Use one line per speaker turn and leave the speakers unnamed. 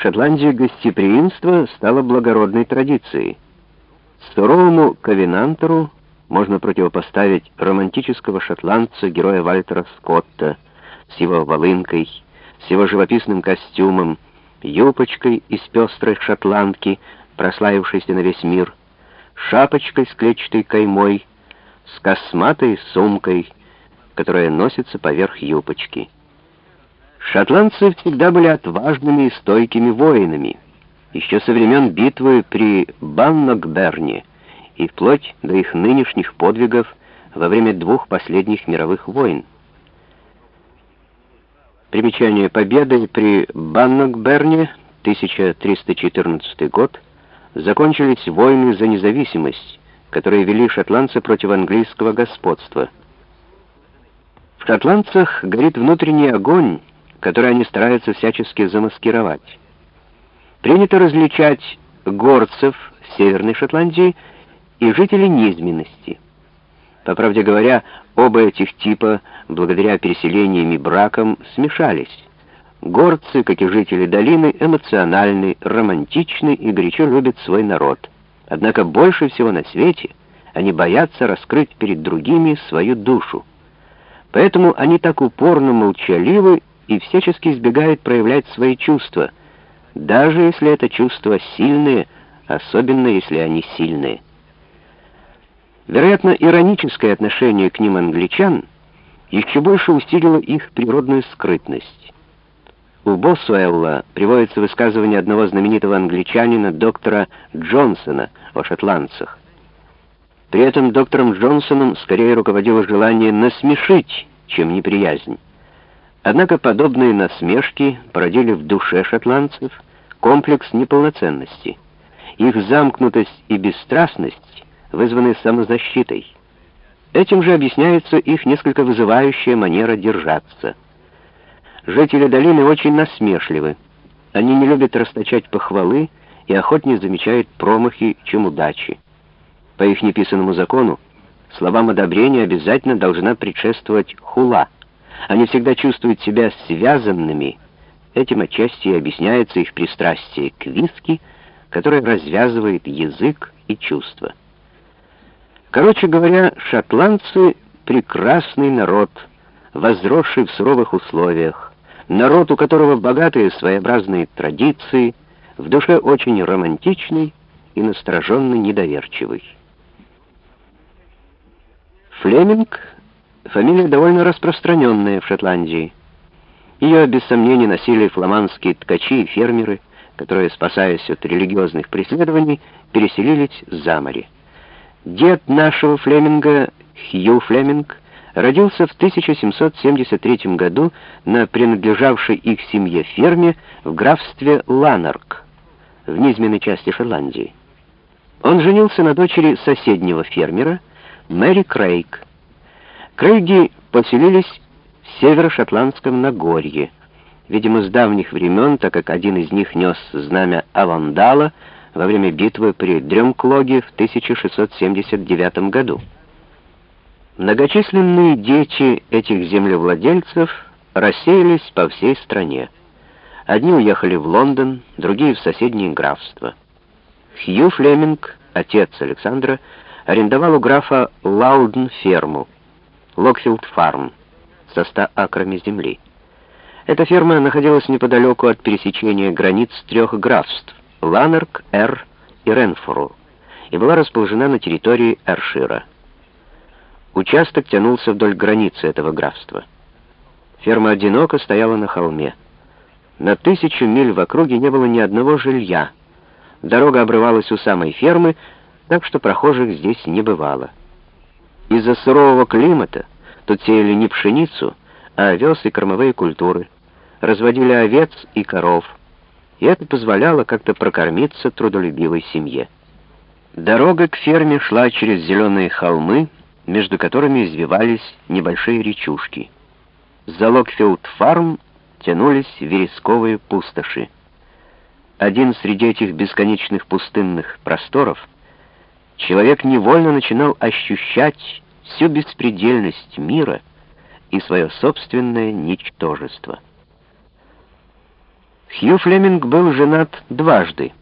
В Шотландии гостеприимство стало благородной традицией. Суровому ковенантеру можно противопоставить романтического шотландца, героя Вальтера Скотта, с его волынкой, с его живописным костюмом, юбочкой из пестрой шотландки, прославившейся на весь мир, шапочкой с клетчатой каймой, с косматой сумкой, которая носится поверх юбочки. Шотландцы всегда были отважными и стойкими воинами, еще со времен битвы при Баннокберне и вплоть до их нынешних подвигов во время двух последних мировых войн. Примечание победы при Баннокберне, 1314 год, закончились войны за независимость, которые вели шотландцы против английского господства. В шотландцах горит внутренний огонь, который они стараются всячески замаскировать. Принято различать горцев Северной Шотландии и жителей низменности. По правде говоря, оба этих типа, благодаря переселениям и бракам, смешались. Горцы, как и жители долины, эмоциональны, романтичны и горячо любят свой народ. Однако больше всего на свете они боятся раскрыть перед другими свою душу. Поэтому они так упорно молчаливы и всячески избегают проявлять свои чувства, даже если это чувства сильные, особенно если они сильные. Вероятно, ироническое отношение к ним англичан еще больше усилило их природную скрытность. У Босуэлла приводится высказывание одного знаменитого англичанина, доктора Джонсона, о шотландцах. При этом доктором Джонсоном скорее руководило желание насмешить, чем неприязнь. Однако подобные насмешки породили в душе шотландцев комплекс неполноценности. Их замкнутость и бесстрастность вызваны самозащитой. Этим же объясняется их несколько вызывающая манера держаться. Жители долины очень насмешливы. Они не любят расточать похвалы и охотнее замечают промахи, чем удачи. По их неписанному закону, словам одобрения обязательно должна предшествовать хула. Они всегда чувствуют себя связанными. Этим отчасти и объясняется их пристрастие к виски, которое развязывает язык и чувства. Короче говоря, шотландцы — прекрасный народ, возросший в суровых условиях, народ, у которого богатые своеобразные традиции, в душе очень романтичный и настороженно недоверчивый. Флеминг — фамилия довольно распространенная в Шотландии. Ее, без сомнений, носили фламандские ткачи и фермеры, которые, спасаясь от религиозных преследований, переселились за море. Дед нашего Флеминга, Хью Флеминг, родился в 1773 году на принадлежавшей их семье ферме в графстве Ланарк, в низменной части Шотландии. Он женился на дочери соседнего фермера, Мэри Крейг. Крейги поселились в северо-шотландском Нагорье, видимо, с давних времен, так как один из них нес знамя Авандала — во время битвы при Дрёмклоге в 1679 году. Многочисленные дети этих землевладельцев рассеялись по всей стране. Одни уехали в Лондон, другие в соседние графства. Хью Флеминг, отец Александра, арендовал у графа Лауден ферму, Локфилд Фарм, со ста акрами земли. Эта ферма находилась неподалеку от пересечения границ трех графств, Ланарк, Эр и Ренфору, и была расположена на территории Эршира. Участок тянулся вдоль границы этого графства. Ферма одиноко стояла на холме. На тысячу миль в округе не было ни одного жилья. Дорога обрывалась у самой фермы, так что прохожих здесь не бывало. Из-за сурового климата тут сеяли не пшеницу, а овес и кормовые культуры, разводили овец и коров — и это позволяло как-то прокормиться трудолюбивой семье. Дорога к ферме шла через зеленые холмы, между которыми извивались небольшие речушки. За Локфилд-фарм тянулись вересковые пустоши. Один среди этих бесконечных пустынных просторов человек невольно начинал ощущать всю беспредельность мира и свое собственное ничтожество. Хью Флеминг был женат дважды.